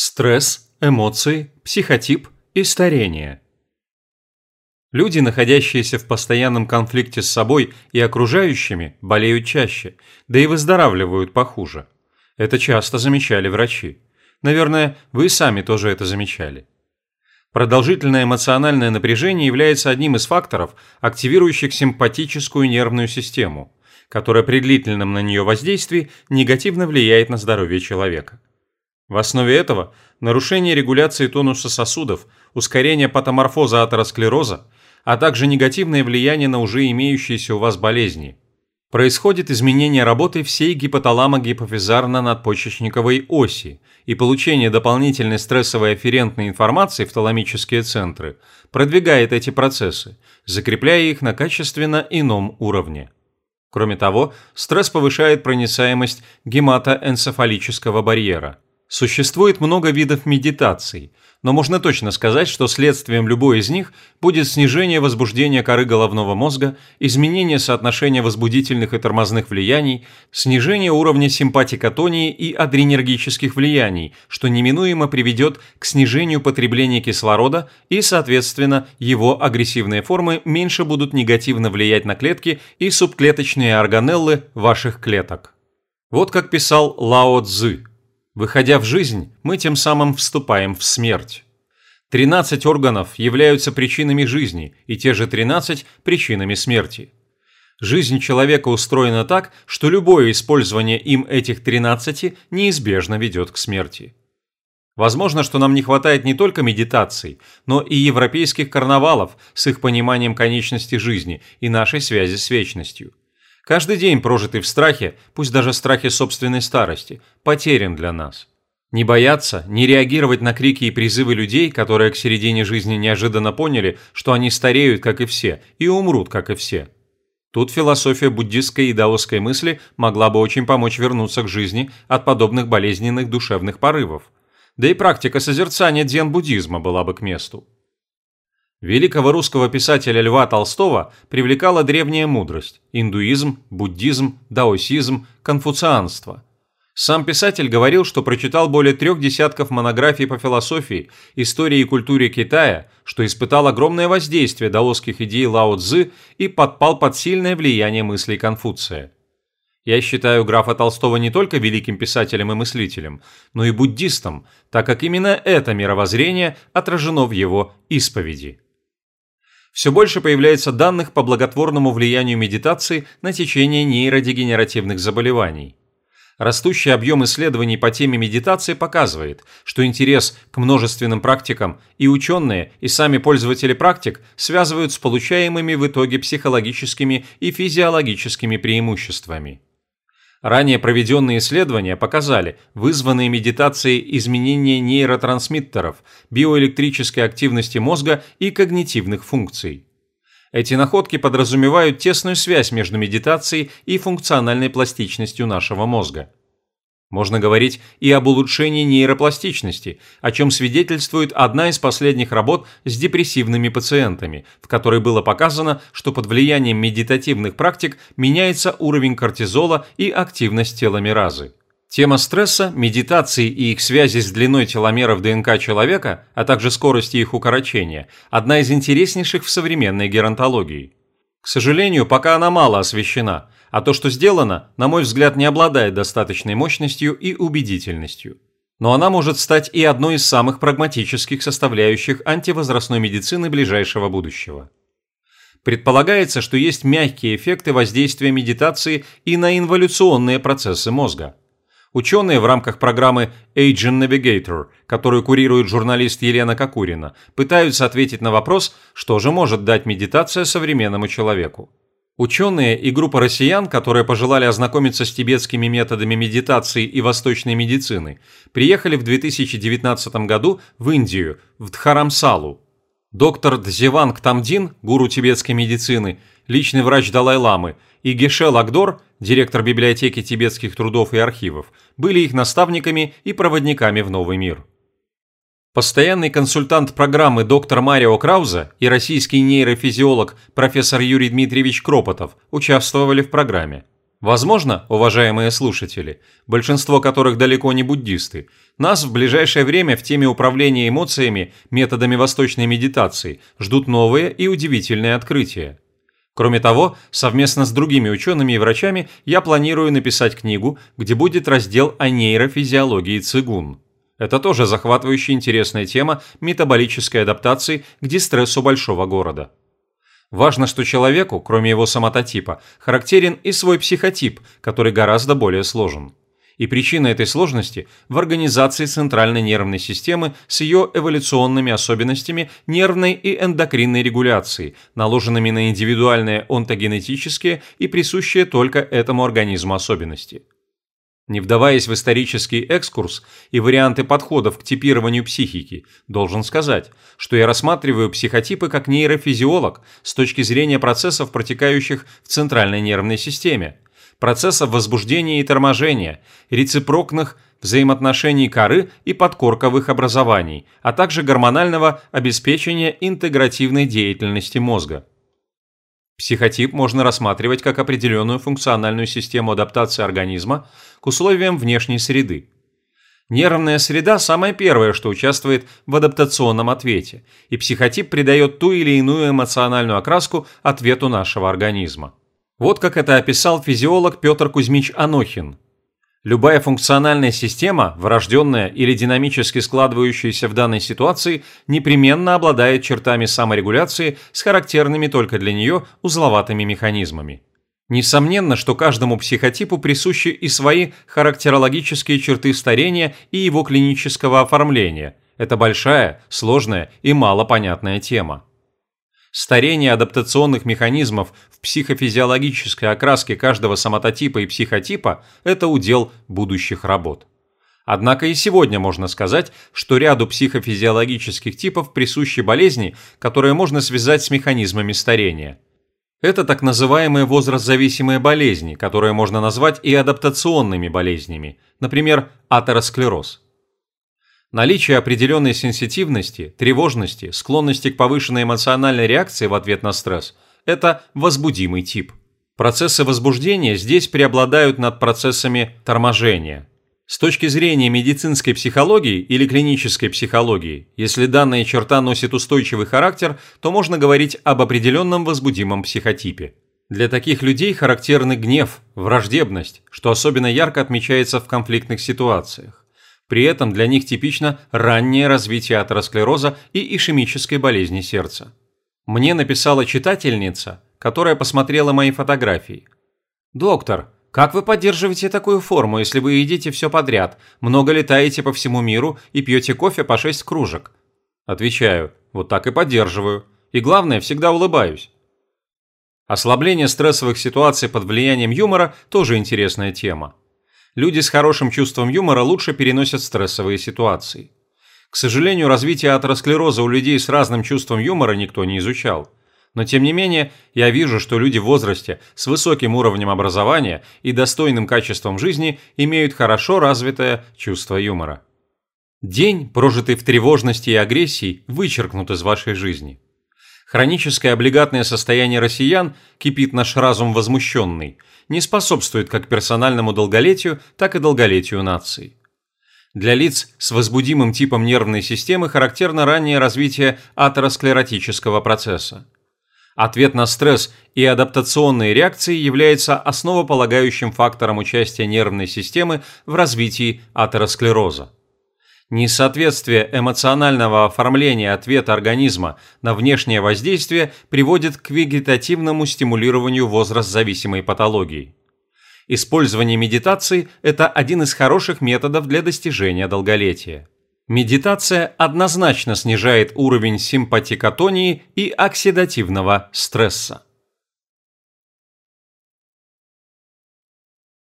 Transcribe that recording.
Стресс, эмоции, психотип и старение. Люди, находящиеся в постоянном конфликте с собой и окружающими, болеют чаще, да и выздоравливают похуже. Это часто замечали врачи. Наверное, вы сами тоже это замечали. Продолжительное эмоциональное напряжение является одним из факторов, активирующих симпатическую нервную систему, которая при длительном на нее воздействии негативно влияет на здоровье человека. В основе этого нарушение регуляции тонуса сосудов, ускорение патоморфоза атеросклероза, а также негативное влияние на уже имеющиеся у вас болезни. Происходит изменение работы всей гипоталамо-гипофизарно-надпочечниковой оси, и получение дополнительной стрессовой афферентной информации в таламические центры продвигает эти процессы, закрепляя их на качественно ином уровне. Кроме того, стресс повышает проницаемость гематоэнцефалического барьера – Существует много видов медитаций, но можно точно сказать, что следствием любой из них будет снижение возбуждения коры головного мозга, изменение соотношения возбудительных и тормозных влияний, снижение уровня симпатикотонии и адренергических влияний, что неминуемо приведет к снижению потребления кислорода и, соответственно, его агрессивные формы меньше будут негативно влиять на клетки и субклеточные органеллы ваших клеток. Вот как писал Лао Цзы. Выходя в жизнь, мы тем самым вступаем в смерть. 13 органов являются причинами жизни, и те же 13 – причинами смерти. Жизнь человека устроена так, что любое использование им этих 13 неизбежно ведет к смерти. Возможно, что нам не хватает не только медитаций, но и европейских карнавалов с их пониманием конечности жизни и нашей связи с вечностью. Каждый день, прожитый в страхе, пусть даже страхе собственной старости, потерян для нас. Не бояться, не реагировать на крики и призывы людей, которые к середине жизни неожиданно поняли, что они стареют, как и все, и умрут, как и все. Тут философия буддистской и даосской мысли могла бы очень помочь вернуться к жизни от подобных болезненных душевных порывов. Да и практика созерцания дзен-буддизма была бы к месту. Великого русского писателя Льва Толстого привлекала древняя мудрость – индуизм, буддизм, даосизм, конфуцианство. Сам писатель говорил, что прочитал более трех десятков монографий по философии, истории и культуре Китая, что испытал огромное воздействие даосских идей Лао Цзы и подпал под сильное влияние мыслей Конфуция. Я считаю графа Толстого не только великим писателем и мыслителем, но и буддистом, так как именно это мировоззрение отражено в его исповеди все больше появляется данных по благотворному влиянию медитации на течение нейродегенеративных заболеваний. Растущий объем исследований по теме медитации показывает, что интерес к множественным практикам и ученые, и сами пользователи практик связывают с получаемыми в итоге психологическими и физиологическими преимуществами. Ранее проведенные исследования показали вызванные медитацией изменения нейротрансмиттеров, биоэлектрической активности мозга и когнитивных функций. Эти находки подразумевают тесную связь между медитацией и функциональной пластичностью нашего мозга. Можно говорить и об улучшении нейропластичности, о чем свидетельствует одна из последних работ с депрессивными пациентами, в которой было показано, что под влиянием медитативных практик меняется уровень кортизола и активность теломеразы. Тема стресса, медитации и их связи с длиной теломеров ДНК человека, а также скорости их укорочения – одна из интереснейших в современной геронтологии. К сожалению, пока она мало освещена – а то, что сделано, на мой взгляд, не обладает достаточной мощностью и убедительностью. Но она может стать и одной из самых прагматических составляющих антивозрастной медицины ближайшего будущего. Предполагается, что есть мягкие эффекты воздействия медитации и на инволюционные процессы мозга. Ученые в рамках программы Agent Navigator, которую курирует журналист Елена Кокурина, пытаются ответить на вопрос, что же может дать медитация современному человеку. Ученые и группа россиян, которые пожелали ознакомиться с тибетскими методами медитации и восточной медицины, приехали в 2019 году в Индию, в Дхарамсалу. Доктор Дзеванг Тамдин, гуру тибетской медицины, личный врач Далай-ламы, и Гешел Агдор, директор библиотеки тибетских трудов и архивов, были их наставниками и проводниками в новый мир. Постоянный консультант программы доктор Марио Крауза и российский нейрофизиолог профессор Юрий Дмитриевич Кропотов участвовали в программе. Возможно, уважаемые слушатели, большинство которых далеко не буддисты, нас в ближайшее время в теме управления эмоциями методами восточной медитации ждут новые и удивительные открытия. Кроме того, совместно с другими учеными и врачами я планирую написать книгу, где будет раздел о нейрофизиологии цигун. Это тоже захватывающая интересная тема метаболической адаптации к дистрессу большого города. Важно, что человеку, кроме его самототипа, характерен и свой психотип, который гораздо более сложен. И причина этой сложности в организации центральной нервной системы с ее эволюционными особенностями нервной и эндокринной регуляции, наложенными на индивидуальные онтогенетические и присущие только этому организму особенности. Не вдаваясь в исторический экскурс и варианты подходов к типированию психики, должен сказать, что я рассматриваю психотипы как нейрофизиолог с точки зрения процессов, протекающих в центральной нервной системе, процессов возбуждения и торможения, рецепрокных взаимоотношений коры и подкорковых образований, а также гормонального обеспечения интегративной деятельности мозга. Психотип можно рассматривать как определенную функциональную систему адаптации организма к условиям внешней среды. Нервная среда – самое первое, что участвует в адаптационном ответе, и психотип придает ту или иную эмоциональную окраску ответу нашего организма. Вот как это описал физиолог Петр Кузьмич Анохин – Любая функциональная система, врожденная или динамически складывающаяся в данной ситуации, непременно обладает чертами саморегуляции с характерными только для нее узловатыми механизмами. Несомненно, что каждому психотипу присущи и свои характерологические черты старения и его клинического оформления. Это большая, сложная и малопонятная тема. Старение адаптационных механизмов в психофизиологической окраске каждого самототипа и психотипа – это удел будущих работ. Однако и сегодня можно сказать, что ряду психофизиологических типов присущи болезни, которые можно связать с механизмами старения. Это так называемые возрастзависимые болезни, которые можно назвать и адаптационными болезнями, например, атеросклероз. Наличие определенной сенситивности, тревожности, склонности к повышенной эмоциональной реакции в ответ на стресс – это возбудимый тип. Процессы возбуждения здесь преобладают над процессами торможения. С точки зрения медицинской психологии или клинической психологии, если данная черта носит устойчивый характер, то можно говорить об определенном возбудимом психотипе. Для таких людей характерны гнев, враждебность, что особенно ярко отмечается в конфликтных ситуациях. При этом для них типично раннее развитие атеросклероза и ишемической болезни сердца. Мне написала читательница, которая посмотрела мои фотографии. «Доктор, как вы поддерживаете такую форму, если вы едите все подряд, много летаете по всему миру и пьете кофе по 6 кружек?» Отвечаю, вот так и поддерживаю. И главное, всегда улыбаюсь. Ослабление стрессовых ситуаций под влиянием юмора – тоже интересная тема люди с хорошим чувством юмора лучше переносят стрессовые ситуации. К сожалению, развитие атеросклероза у людей с разным чувством юмора никто не изучал. Но тем не менее, я вижу, что люди в возрасте с высоким уровнем образования и достойным качеством жизни имеют хорошо развитое чувство юмора. День, прожитый в тревожности и агрессии, вычеркнут из вашей жизни. Хроническое облигатное состояние россиян кипит наш разум возмущенный, не способствует как персональному долголетию, так и долголетию нации. Для лиц с возбудимым типом нервной системы характерно раннее развитие атеросклеротического процесса. Ответ на стресс и адаптационные реакции является основополагающим фактором участия нервной системы в развитии атеросклероза. Несоответствие эмоционального оформления ответа организма на внешнее воздействие приводит к вегетативному стимулированию возраст-зависимой патологии. Использование медитации – это один из хороших методов для достижения долголетия. Медитация однозначно снижает уровень симпатикотонии и оксидативного стресса.